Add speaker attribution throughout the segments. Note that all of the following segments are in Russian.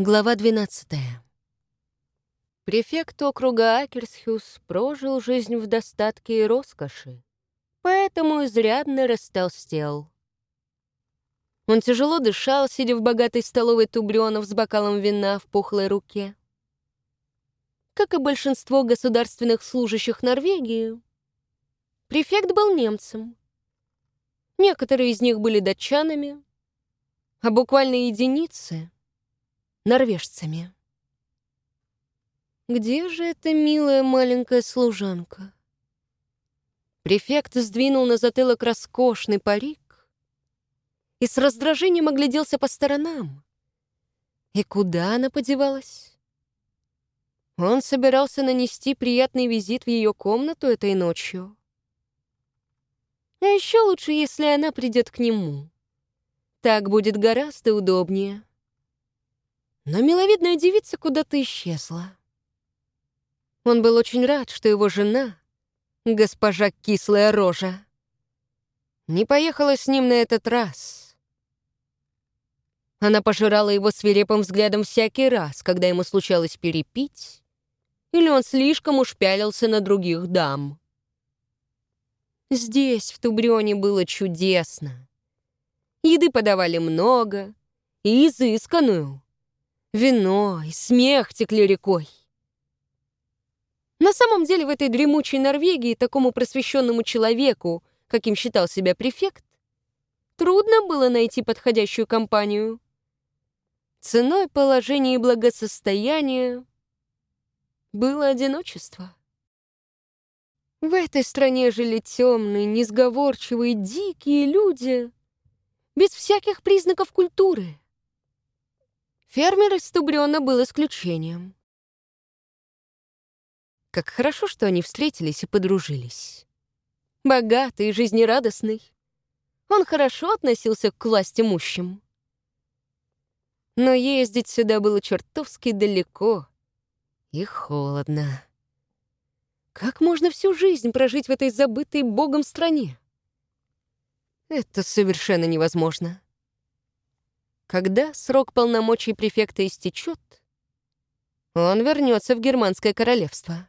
Speaker 1: Глава 12. Префект округа Акерсхюс прожил жизнь в достатке и роскоши, поэтому изрядно растолстел. Он тяжело дышал, сидя в богатой столовой тубрёнов с бокалом вина в пухлой руке. Как и большинство государственных служащих Норвегии, префект был немцем. Некоторые из них были датчанами, а буквально единицы — норвежцами. Где же эта милая маленькая служанка? Префект сдвинул на затылок роскошный парик и с раздражением огляделся по сторонам. И куда она подевалась? Он собирался нанести приятный визит в ее комнату этой ночью. А еще лучше, если она придет к нему. Так будет гораздо удобнее но миловидная девица куда-то исчезла. Он был очень рад, что его жена, госпожа Кислая Рожа, не поехала с ним на этот раз. Она пожирала его свирепым взглядом всякий раз, когда ему случалось перепить, или он слишком уж пялился на других дам. Здесь, в Тубрёне, было чудесно. Еды подавали много и изысканную. Вино и смех текли рекой. На самом деле в этой дремучей Норвегии такому просвещенному человеку, каким считал себя префект, трудно было найти подходящую компанию. Ценой положения и благосостояния было одиночество. В этой стране жили темные, несговорчивые, дикие люди, без всяких признаков культуры. Фермер из Тубрёна был исключением. Как хорошо, что они встретились и подружились. Богатый жизнерадостный. Он хорошо относился к власть имущим. Но ездить сюда было чертовски далеко и холодно. Как можно всю жизнь прожить в этой забытой богом стране? Это совершенно невозможно. Когда срок полномочий префекта истечет, он вернется в Германское королевство.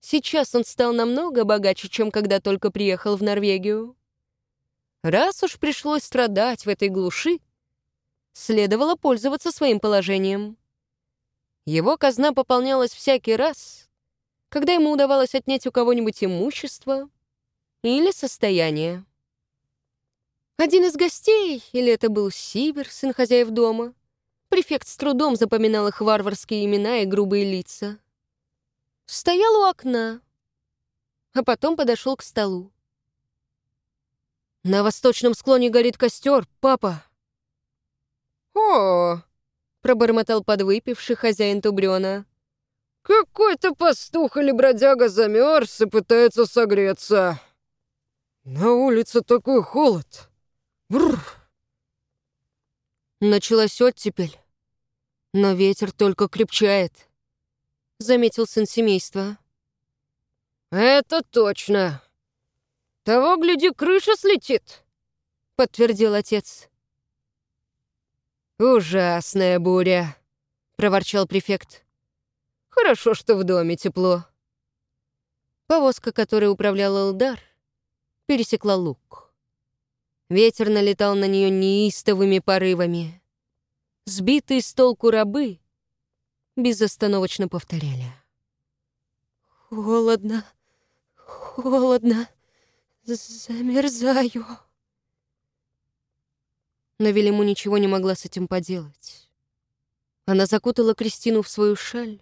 Speaker 1: Сейчас он стал намного богаче, чем когда только приехал в Норвегию. Раз уж пришлось страдать в этой глуши, следовало пользоваться своим положением. Его казна пополнялась всякий раз, когда ему удавалось отнять у кого-нибудь имущество или состояние. Один из гостей, или это был Сибир, сын хозяев дома, префект с трудом запоминал их варварские имена и грубые лица. Стоял у окна, а потом подошел к столу. «На восточном склоне горит костер, папа!» «О!» — пробормотал подвыпивший хозяин Тубрёна. «Какой-то пастух или бродяга замерз и пытается согреться. На улице такой холод!» Бррр. Началась оттепель, но ветер только крепчает, заметил сын семейства. Это точно. Того, гляди, крыша слетит, подтвердил отец. «Ужасная буря», — проворчал префект. «Хорошо, что в доме тепло». Повозка, которой управлял Элдар, пересекла луг. Ветер налетал на нее неистовыми порывами. Сбитые с толку рабы безостановочно повторяли. «Холодно, холодно, замерзаю». Но Велиму ничего не могла с этим поделать. Она закутала Кристину в свою шаль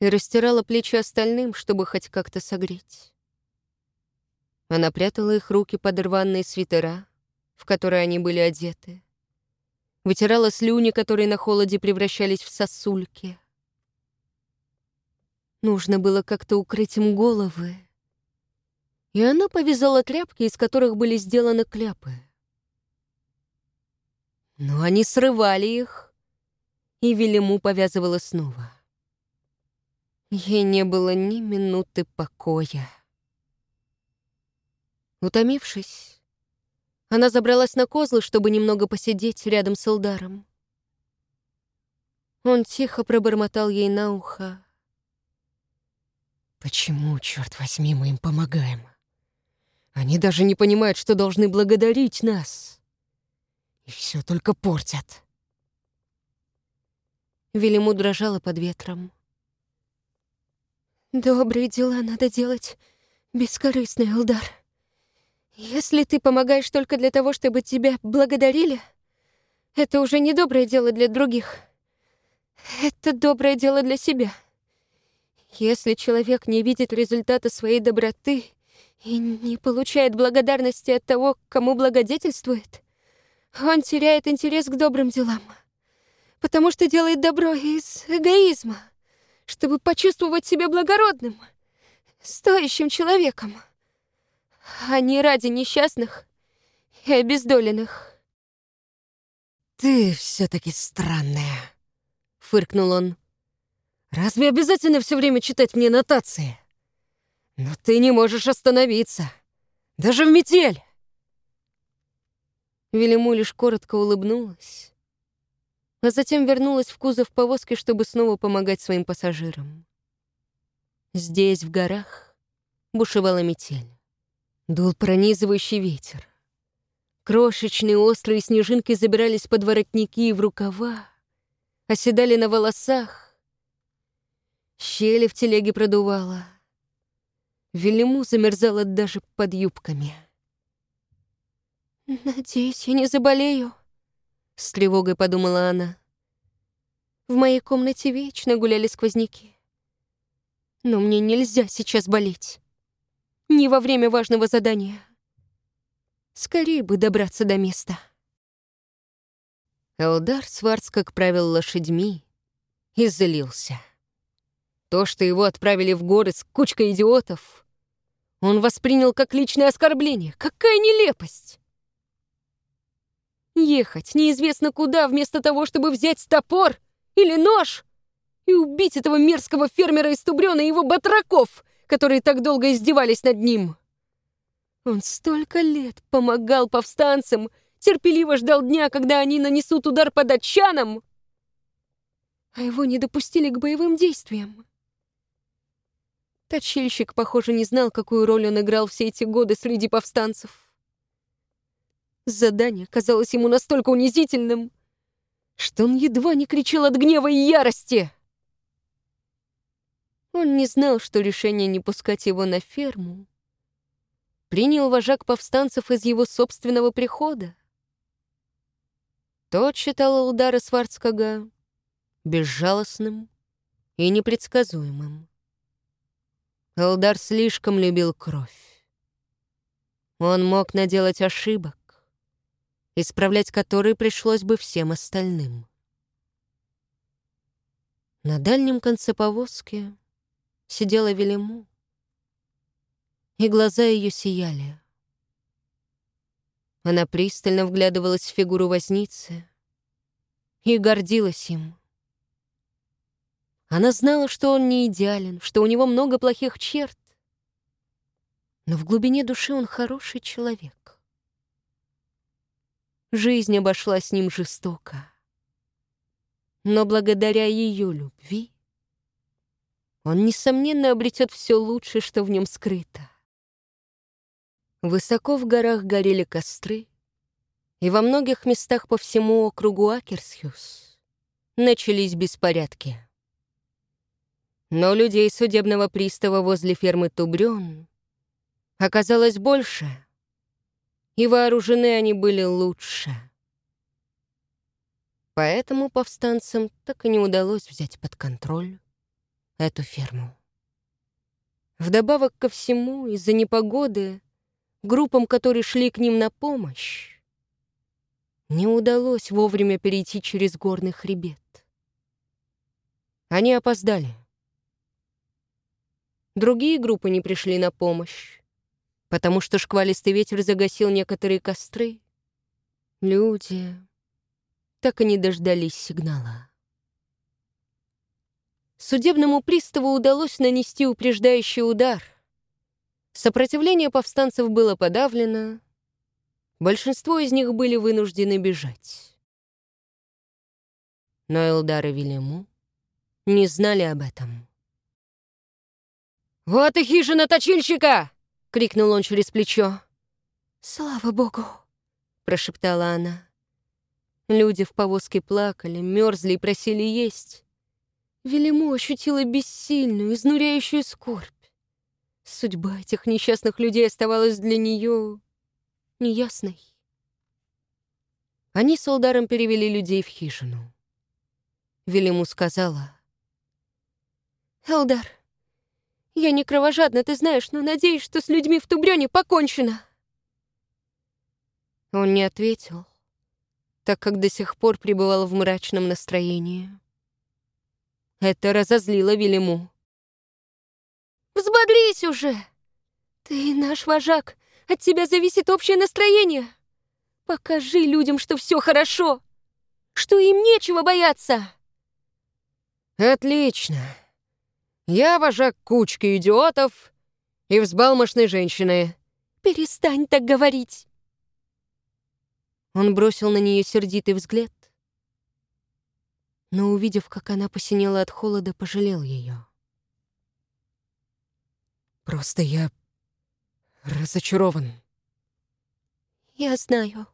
Speaker 1: и растирала плечи остальным, чтобы хоть как-то согреть. Она прятала их руки под рваные свитера, в которые они были одеты. Вытирала слюни, которые на холоде превращались в сосульки. Нужно было как-то укрыть им головы. И она повязала тряпки, из которых были сделаны кляпы. Но они срывали их, и Велиму повязывала снова. Ей не было ни минуты покоя. Утомившись, она забралась на козлы, чтобы немного посидеть рядом с Элдаром. Он тихо пробормотал ей на ухо.
Speaker 2: «Почему, черт возьми, мы им помогаем? Они даже не понимают, что должны благодарить нас. И все только портят».
Speaker 1: Велиму дрожала под ветром. «Добрые дела надо делать бескорыстный, Элдар. Если ты помогаешь только для того, чтобы тебя благодарили, это уже не доброе дело для других». Это доброе дело для себя. Если человек не видит результата своей доброты и не получает благодарности от того, кому благодетельствует, он теряет интерес к добрым делам, потому что делает добро из эгоизма, чтобы почувствовать себя благородным, стоящим человеком, а не ради несчастных и обездоленных.
Speaker 2: «Ты все таки странная», фыркнул он. «Разве обязательно все время читать мне нотации? Но ты не можешь остановиться. Даже в метель!»
Speaker 1: Велиму лишь коротко улыбнулась, а затем вернулась в кузов повозки, чтобы снова помогать своим пассажирам. Здесь, в горах, бушевала метель. Дул пронизывающий ветер. Крошечные острые снежинки забирались под воротники и в рукава, оседали на волосах. Щели в телеге продувало. Велиму замерзала даже под юбками. «Надеюсь, я не заболею», — с тревогой подумала она. «В моей комнате вечно гуляли сквозняки. Но мне нельзя сейчас болеть. Не во время важного задания. Скорее бы добраться до места».
Speaker 2: Элдар Сварц, как правил лошадьми, и злился. То, что его отправили в горы с кучкой идиотов, он воспринял как личное оскорбление. Какая нелепость! Ехать неизвестно куда, вместо того, чтобы взять топор или нож и убить этого мерзкого фермера из Тубрёна и его батраков, которые так долго издевались над ним. Он столько лет помогал повстанцам — терпеливо ждал дня, когда они нанесут удар по датчанам, а его не допустили к боевым действиям. Точильщик, похоже, не знал, какую роль он играл все эти годы среди повстанцев. Задание казалось ему настолько унизительным, что он едва не кричал от гнева и ярости. Он не знал, что решение не пускать его на ферму принял вожак повстанцев из его собственного прихода. Тот считал удары Сварцкага безжалостным и непредсказуемым. Элдар слишком любил кровь. Он мог наделать ошибок, исправлять которые пришлось бы всем остальным. На дальнем конце повозки сидела Велиму, и глаза ее сияли. Она пристально вглядывалась в фигуру возницы и гордилась им. Она знала, что он не идеален, что у него много плохих черт, но в глубине души он хороший человек. Жизнь обошла с ним жестоко, но благодаря ее любви он, несомненно, обретет все лучшее, что в нем скрыто. Высоко в горах горели костры, и во многих местах по всему округу Акерсхюс начались беспорядки. Но людей судебного пристава возле фермы Тубрён оказалось больше, и вооружены они были лучше. Поэтому повстанцам так и не удалось взять под контроль эту ферму. Вдобавок ко всему, из-за непогоды группам, которые шли к ним на помощь, не удалось вовремя перейти через горный хребет. Они опоздали. Другие группы не пришли на помощь, потому что шквалистый ветер загасил некоторые костры. Люди так и не дождались сигнала. Судебному приставу удалось нанести упреждающий удар, Сопротивление повстанцев было подавлено, большинство из них были вынуждены бежать.
Speaker 1: Но Элдар и Велиму не знали об этом.
Speaker 2: «Вот и хижина точильщика!» — крикнул он через плечо.
Speaker 1: «Слава богу!» — прошептала она. Люди в повозке плакали, мерзли и просили есть. Велиму ощутила бессильную, изнуряющую скорбь. Судьба этих несчастных людей оставалась для нее неясной. Они с Олдаром перевели людей в хижину. Велиму сказала. «Элдар, я не кровожадна, ты знаешь, но надеюсь, что с людьми в Тубрёне покончено». Он не ответил, так как до сих пор пребывал в мрачном настроении. Это разозлило Велиму. «Взбодрись уже! Ты наш вожак, от тебя зависит общее настроение. Покажи людям, что все хорошо, что им нечего бояться!»
Speaker 2: «Отлично. Я вожак кучки идиотов и взбалмошной женщины».
Speaker 1: «Перестань так говорить!» Он бросил на нее сердитый взгляд, но, увидев, как она посинела от холода, пожалел ее.
Speaker 2: «Просто я разочарован».
Speaker 1: «Я знаю.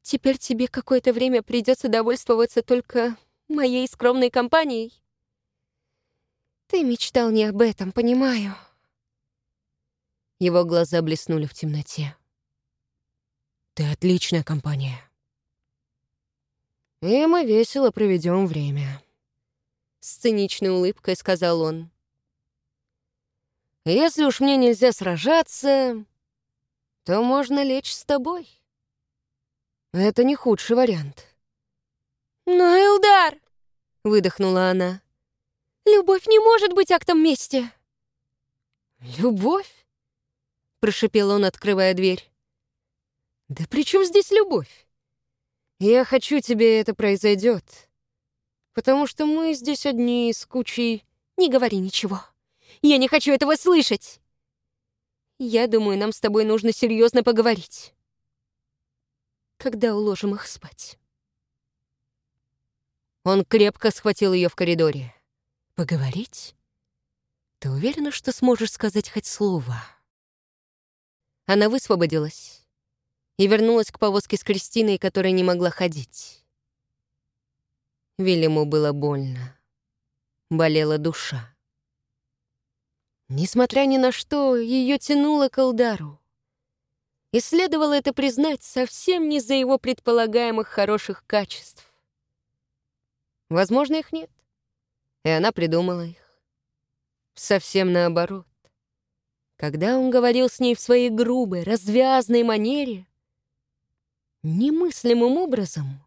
Speaker 1: Теперь тебе какое-то время придется довольствоваться только моей скромной компанией. Ты мечтал не об этом, понимаю». Его глаза блеснули в темноте.
Speaker 2: «Ты отличная компания», и мы весело проведем время.
Speaker 1: С циничной улыбкой сказал он.
Speaker 2: Если уж мне нельзя сражаться, то можно лечь с тобой. Это не худший вариант.
Speaker 1: Но, Элдар! Выдохнула она. Любовь не может быть актом мести.
Speaker 2: Любовь? Прошипел он, открывая дверь. Да при чем здесь любовь? Я хочу тебе это произойдет, потому что мы здесь одни с кучей...
Speaker 1: Не говори ничего. Я не хочу этого слышать. Я думаю, нам с тобой нужно серьезно поговорить. Когда уложим их спать?
Speaker 2: Он крепко схватил ее в коридоре. «Поговорить? Ты уверена, что сможешь сказать хоть слово?»
Speaker 1: Она высвободилась и вернулась к повозке с Кристиной, которая не могла ходить. Вильяму было больно. Болела душа. Несмотря ни на что, ее тянуло к Алдару. И следовало это признать совсем не за его предполагаемых хороших качеств. Возможно, их нет. И она придумала их. Совсем наоборот. Когда он говорил с ней в своей грубой, развязной манере, Немыслимым образом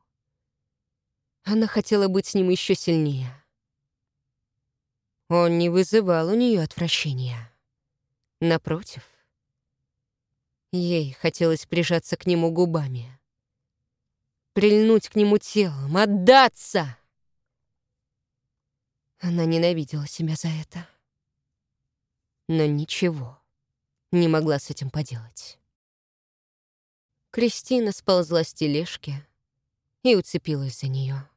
Speaker 1: она хотела быть с ним еще сильнее. Он не вызывал у нее отвращения. Напротив, ей хотелось прижаться к нему губами, прильнуть к нему телом, отдаться. Она ненавидела себя за это, но ничего не могла с этим поделать. Кристина сползла с тележки и уцепилась за нее.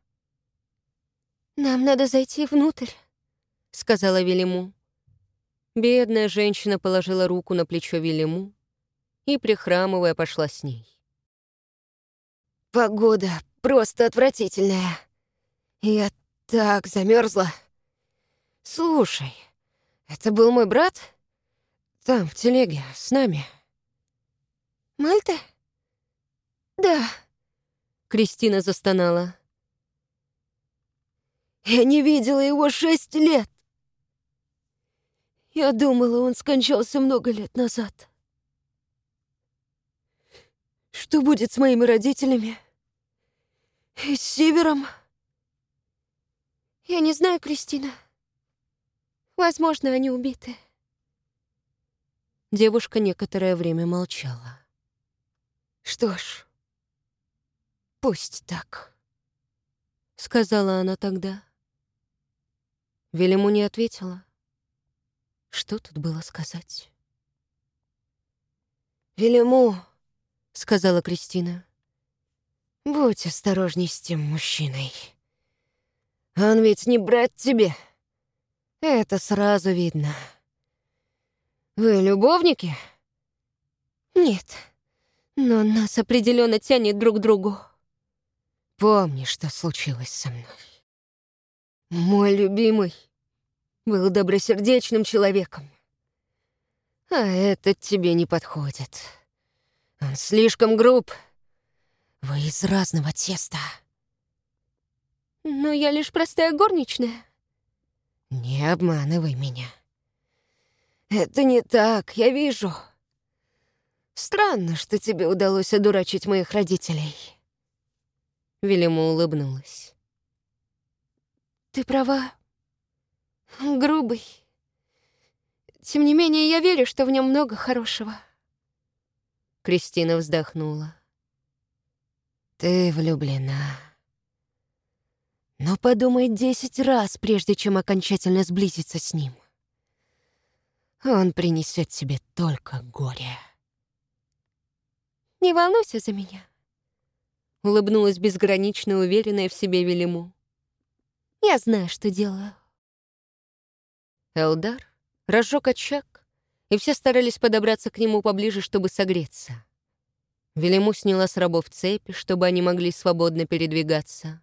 Speaker 1: «Нам надо зайти внутрь», — сказала Велиму. Бедная женщина положила руку на плечо Велиму и, прихрамывая, пошла с ней. «Погода просто отвратительная. Я так замерзла. Слушай, это был мой брат? Там, в телеге, с нами». «Мальта?» «Да», — Кристина застонала. «Я не видела его шесть лет. Я думала, он скончался много лет назад. Что будет с моими родителями? И с Сивером?» «Я не знаю, Кристина. Возможно, они убиты». Девушка некоторое время молчала. «Что ж...» «Пусть так», — сказала она тогда. Велиму не ответила. Что тут было сказать? «Велиму», — сказала Кристина, — «будь осторожней с тем мужчиной. Он ведь не брат тебе. Это сразу видно. Вы любовники?
Speaker 2: Нет, но нас определенно тянет друг к другу.
Speaker 1: Помни, что случилось со мной. Мой любимый был добросердечным человеком. А этот тебе не подходит. Он слишком груб. Вы из разного теста.
Speaker 2: Но я лишь простая горничная.
Speaker 1: Не обманывай меня. Это не так, я вижу. Странно, что тебе удалось одурачить моих родителей. Велима улыбнулась.
Speaker 2: Ты права. Грубый. Тем не менее, я верю, что в нем много хорошего.
Speaker 1: Кристина вздохнула. Ты влюблена. Но подумай десять раз, прежде чем окончательно сблизиться с ним. Он принесет тебе только горе.
Speaker 2: Не волнуйся за меня. Улыбнулась безгранично уверенная в себе Велиму. Я знаю, что делаю.
Speaker 1: Элдар разжег очаг, и все старались подобраться к нему поближе, чтобы согреться. Велиму сняла с рабов цепи, чтобы они могли свободно передвигаться.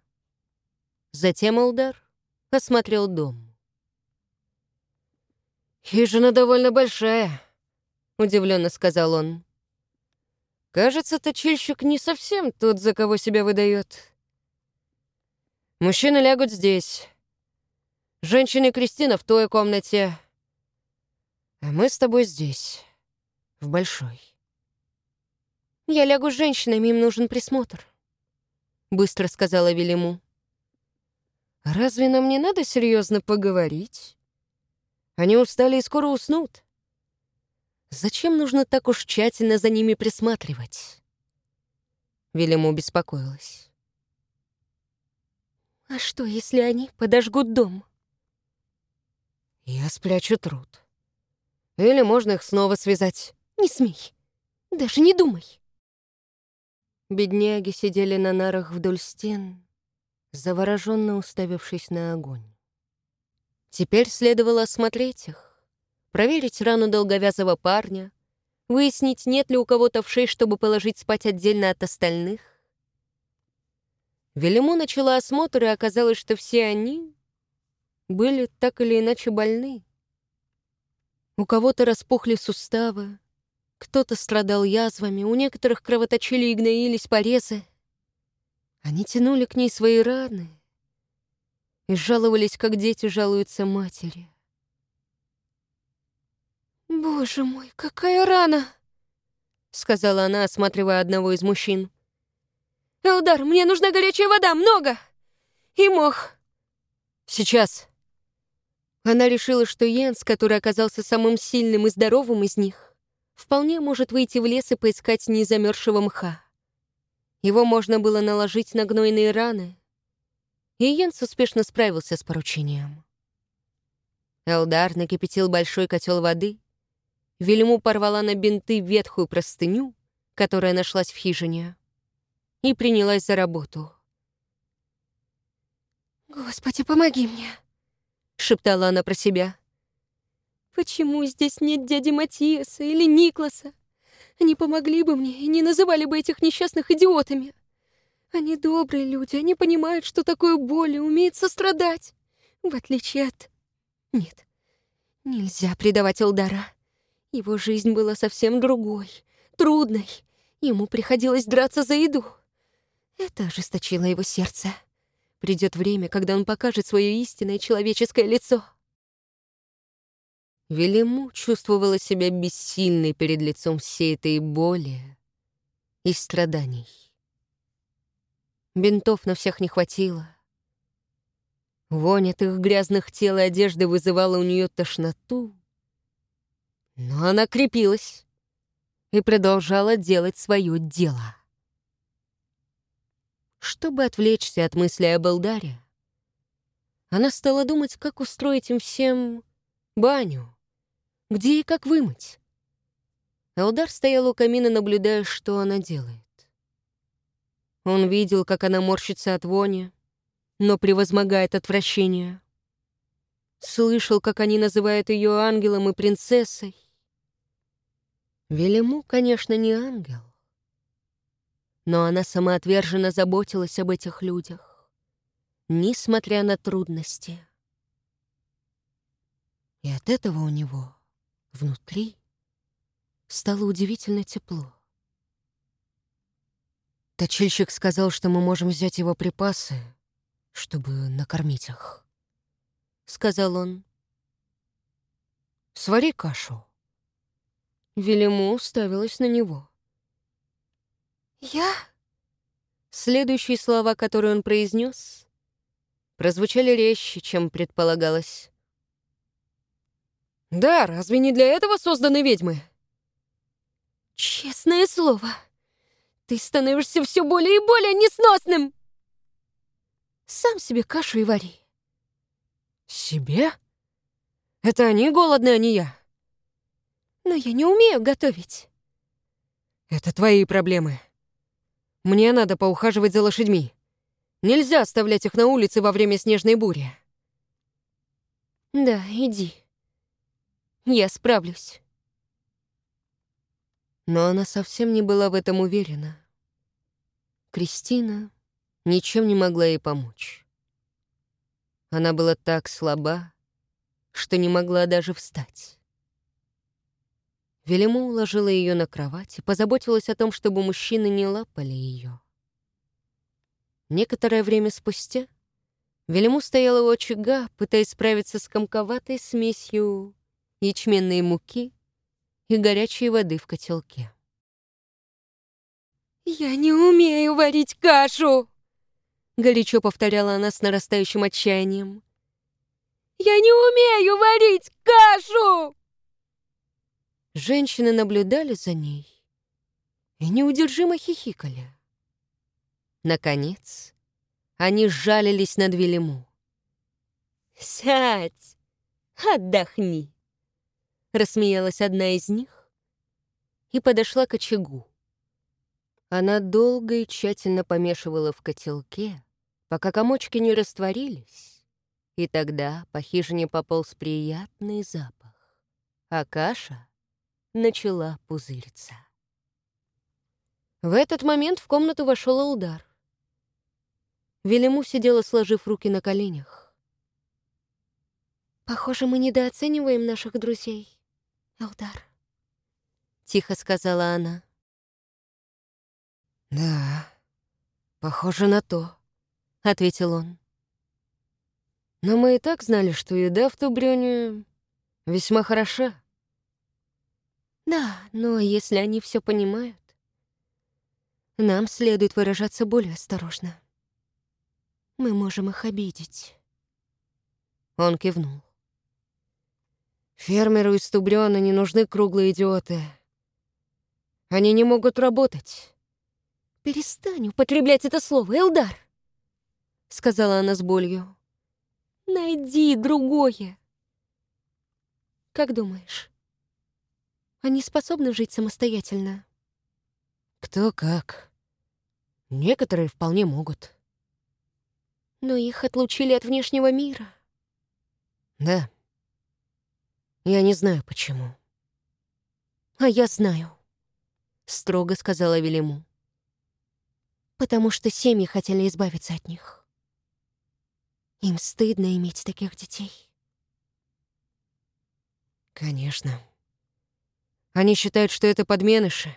Speaker 1: Затем Элдар осмотрел дом. «Хижина довольно большая», — удивленно сказал он. «Кажется, точильщик не совсем тот, за кого себя выдает. Мужчины лягут здесь. Женщины Кристина в той комнате. А мы с тобой здесь, в большой».
Speaker 2: «Я лягу с женщинами, им нужен присмотр», — быстро сказала Велиму.
Speaker 1: Разве нам не надо серьезно поговорить? Они устали и скоро уснут. Зачем нужно так уж тщательно за ними присматривать? Велиму беспокоилась.
Speaker 2: А что, если они подожгут дом?
Speaker 1: Я спрячу труд. Или можно их снова связать.
Speaker 2: Не смей. Даже не думай.
Speaker 1: Бедняги сидели на нарах вдоль стен, завороженно уставившись на огонь. Теперь следовало осмотреть их, проверить рану долговязого парня, выяснить, нет ли у кого-то вшей, чтобы положить спать отдельно от остальных. Велиму начала осмотр, и оказалось, что все они были так или иначе больны. У кого-то распухли суставы, кто-то страдал язвами, у некоторых кровоточили и гноились порезы. Они тянули к ней свои раны и жаловались, как дети жалуются матери.
Speaker 2: «Боже мой, какая рана!» — сказала она, осматривая одного из мужчин. «Элдар, мне нужна горячая вода, много! И мох!»
Speaker 1: «Сейчас!» Она решила, что Йенс, который оказался самым сильным и здоровым из них, вполне может выйти в лес и поискать незамерзшего мха. Его можно было наложить на гнойные раны, и Йенс успешно справился с поручением. Элдар накипятил большой котел воды, Вильму порвала на бинты ветхую простыню, которая нашлась в хижине, и принялась за работу.
Speaker 2: «Господи, помоги мне!» — шептала она про себя. «Почему здесь нет дяди Матиаса или Никласа? Они помогли бы мне и не называли бы этих несчастных идиотами. Они добрые люди, они понимают, что такое боль и умеют сострадать. В отличие от... Нет, нельзя предавать Элдара. Его жизнь была совсем другой, трудной. Ему приходилось драться за еду. Это ожесточило его сердце. Придет время, когда он покажет свое истинное человеческое лицо.
Speaker 1: Велиму чувствовала себя бессильной перед лицом всей этой боли и страданий. Бинтов на всех не хватило. Вонь от их грязных тел и одежды вызывала у нее тошноту. Но она крепилась и продолжала делать свое дело. Чтобы отвлечься от мысли об Элдаре, она стала думать, как устроить им всем баню, где и как вымыть? Элдар стоял у камина, наблюдая, что она делает. Он видел, как она морщится от вони, но превозмогает отвращение. Слышал, как они называют ее ангелом и принцессой. Велиму, конечно, не ангел, но она самоотверженно заботилась об этих людях, несмотря на трудности. И от этого у него внутри стало удивительно тепло. Точильщик сказал, что мы можем взять его припасы, чтобы накормить их. Сказал он. «Свари кашу». Велиму уставилась на него.
Speaker 2: «Я?»
Speaker 1: Следующие слова, которые он произнес, прозвучали резче, чем предполагалось. «Да, разве не для этого созданы ведьмы?»
Speaker 2: «Честное слово, ты становишься все более и более несносным!» «Сам себе кашу и вари».
Speaker 1: «Себе? Это они голодные, а не я».
Speaker 2: «Но я не умею готовить».
Speaker 1: «Это твои проблемы. Мне надо поухаживать за лошадьми. Нельзя оставлять их на улице во время снежной бури».
Speaker 2: «Да, иди. Я справлюсь».
Speaker 1: Но она совсем не была в этом уверена. Кристина ничем не могла ей помочь. Она была так слаба, что не могла даже встать. Велиму уложила ее на кровать и позаботилась о том, чтобы мужчины не лапали ее. Некоторое время спустя Велиму стояла у очага, пытаясь справиться с комковатой смесью ячменной муки и горячей воды в котелке.
Speaker 2: «Я не умею варить кашу!»
Speaker 1: Горячо повторяла она с нарастающим отчаянием.
Speaker 2: «Я не умею варить кашу!»
Speaker 1: Женщины наблюдали за ней и неудержимо хихикали. Наконец, они сжалились над Велиму.
Speaker 2: «Сядь, отдохни!»
Speaker 1: Рассмеялась одна из них и подошла к очагу. Она долго и тщательно помешивала в котелке, пока комочки не растворились, и тогда по хижине пополз приятный запах, а каша начала пузыриться. В этот момент в комнату вошел Алдар. Велиму сидела, сложив руки на коленях.
Speaker 2: «Похоже, мы недооцениваем наших друзей», Алдар.
Speaker 1: Тихо сказала она. Да, похоже на то, ответил он. Но мы и так знали, что еда в Тубрёне весьма хороша.
Speaker 2: Да, но если они все понимают, нам следует выражаться более осторожно. Мы можем их обидеть.
Speaker 1: Он кивнул. Фермеру из Тубрёна не нужны круглые идиоты. Они не могут работать.
Speaker 2: «Перестань употреблять это слово, Элдар!» — сказала она с болью. «Найди другое!» «Как думаешь, они способны жить самостоятельно?»
Speaker 1: «Кто как. Некоторые вполне могут».
Speaker 2: «Но их отлучили от внешнего мира».
Speaker 1: «Да». Я не знаю, почему.
Speaker 2: А я знаю,
Speaker 1: строго сказала Велиму.
Speaker 2: Потому что семьи хотели избавиться от них. Им стыдно иметь таких детей.
Speaker 1: Конечно. Они считают, что это подменыши,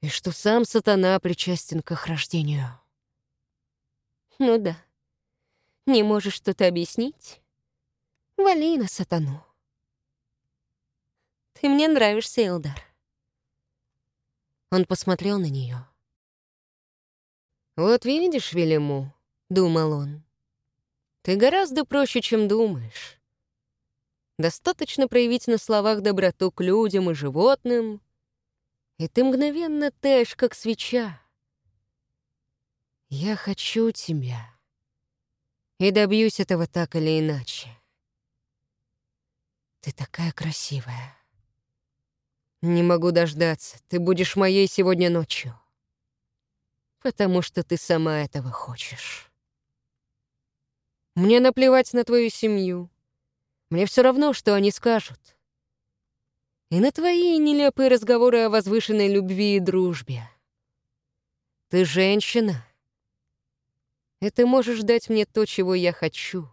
Speaker 1: и что сам сатана причастен к их рождению.
Speaker 2: Ну да. Не можешь что-то объяснить? Вали на сатану. Ты мне нравишься, Элдар.
Speaker 1: Он посмотрел на нее. «Вот видишь, Велиму», — думал он, — «ты гораздо проще, чем думаешь. Достаточно проявить на словах доброту к людям и животным, и ты мгновенно таешь, как свеча. Я хочу тебя, и добьюсь этого так или иначе. Ты такая красивая». Не могу дождаться. Ты будешь моей сегодня ночью. Потому что ты сама этого хочешь. Мне наплевать на твою семью. Мне все равно, что они скажут. И на твои нелепые разговоры о возвышенной любви и дружбе. Ты женщина, и ты можешь дать мне то, чего я хочу.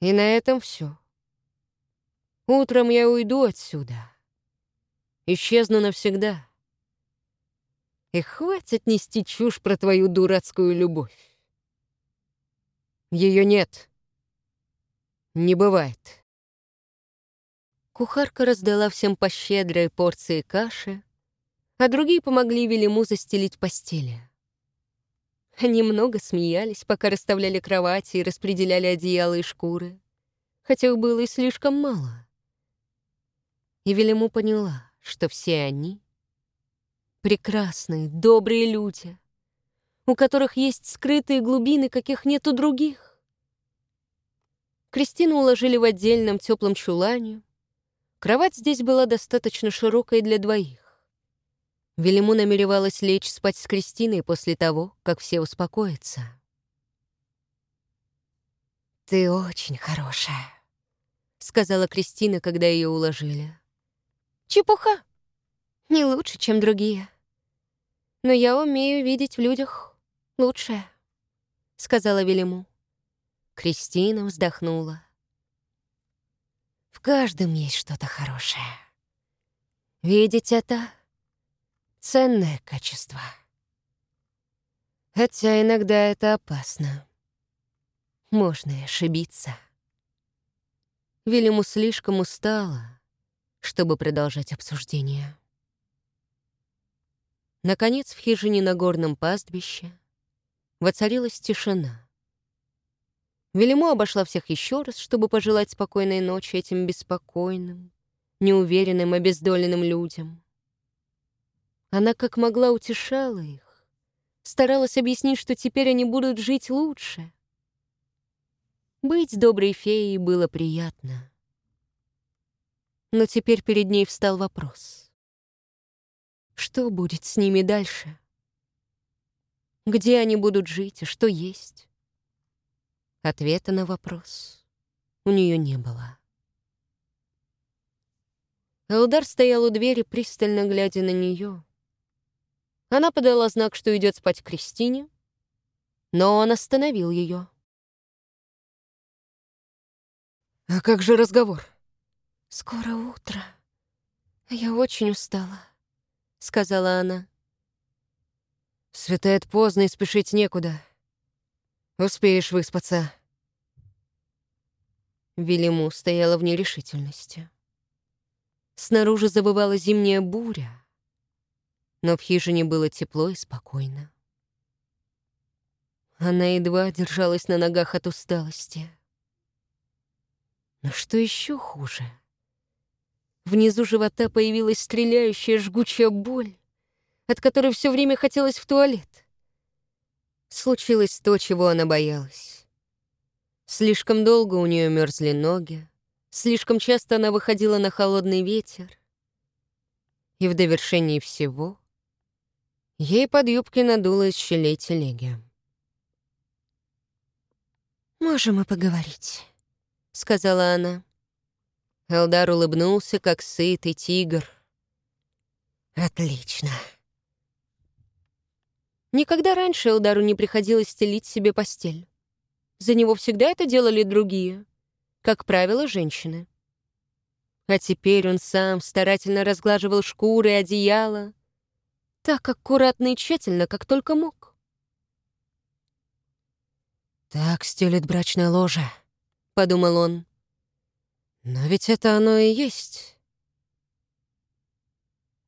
Speaker 1: И на этом все. Утром я уйду отсюда. Исчезну навсегда. И хватит нести чушь про твою дурацкую любовь. Ее нет. Не бывает. Кухарка раздала всем по щедрой порции каши, а другие помогли Велиму застелить постели. Они много смеялись, пока расставляли кровати и распределяли одеяла и шкуры, хотя их было и слишком мало. И Велиму поняла, что все они — прекрасные, добрые люди, у которых есть скрытые глубины, каких нет у других. Кристину уложили в отдельном теплом чулане. Кровать здесь была достаточно широкой для двоих. Велиму намеревалась лечь спать с Кристиной после того, как все успокоятся. «Ты очень хорошая», — сказала Кристина, когда ее уложили. «Чепуха. Не лучше, чем другие. Но я умею видеть в людях лучшее», — сказала Велиму. Кристина вздохнула. «В каждом есть что-то хорошее. Видеть это ценное качество. Хотя иногда это опасно. Можно и ошибиться. Вильяму слишком устала, чтобы продолжать обсуждение. Наконец, в хижине на горном пастбище воцарилась тишина. Велиму обошла всех еще раз, чтобы пожелать спокойной ночи этим беспокойным, неуверенным, обездоленным людям. Она как могла утешала их, старалась объяснить, что теперь они будут жить лучше. Быть доброй феей было приятно. Но теперь перед ней встал вопрос. Что будет с ними дальше? Где они будут жить и что есть? Ответа на вопрос у нее не было. Элдар стоял у двери, пристально глядя на нее. Она подала знак, что идет спать к Кристине, но он остановил ее. «А как же разговор?» «Скоро утро. Я очень устала», — сказала она. «Светает поздно и спешить некуда. Успеешь выспаться». Велиму стояла в нерешительности. Снаружи забывала зимняя буря, но в хижине было тепло и спокойно. Она едва держалась на ногах от усталости. Но что еще хуже? Внизу живота появилась стреляющая жгучая боль, от которой все время хотелось в туалет. Случилось то, чего она боялась. Слишком долго у нее мерзли ноги, слишком часто она выходила на холодный ветер. И в довершении всего Ей под юбки надуло из щелей телеги. «Можем и поговорить», — сказала она. Элдар улыбнулся, как сытый тигр. «Отлично». Никогда раньше Элдару не приходилось стелить себе постель. За него всегда это делали другие, как правило, женщины. А теперь он сам старательно разглаживал шкуры и одеяло, так аккуратно и тщательно, как только мог. «Так стелет брачное ложе», — подумал он. «Но ведь это оно и есть».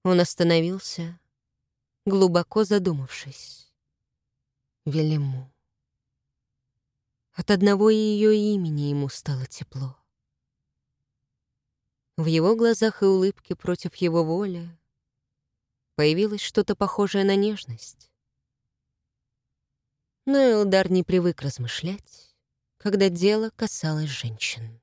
Speaker 1: Он остановился, глубоко задумавшись. Велиму. От одного ее имени ему стало тепло. В его глазах и улыбке против его воли появилось что-то похожее на нежность. Но Элдар не привык размышлять, когда дело касалось женщин.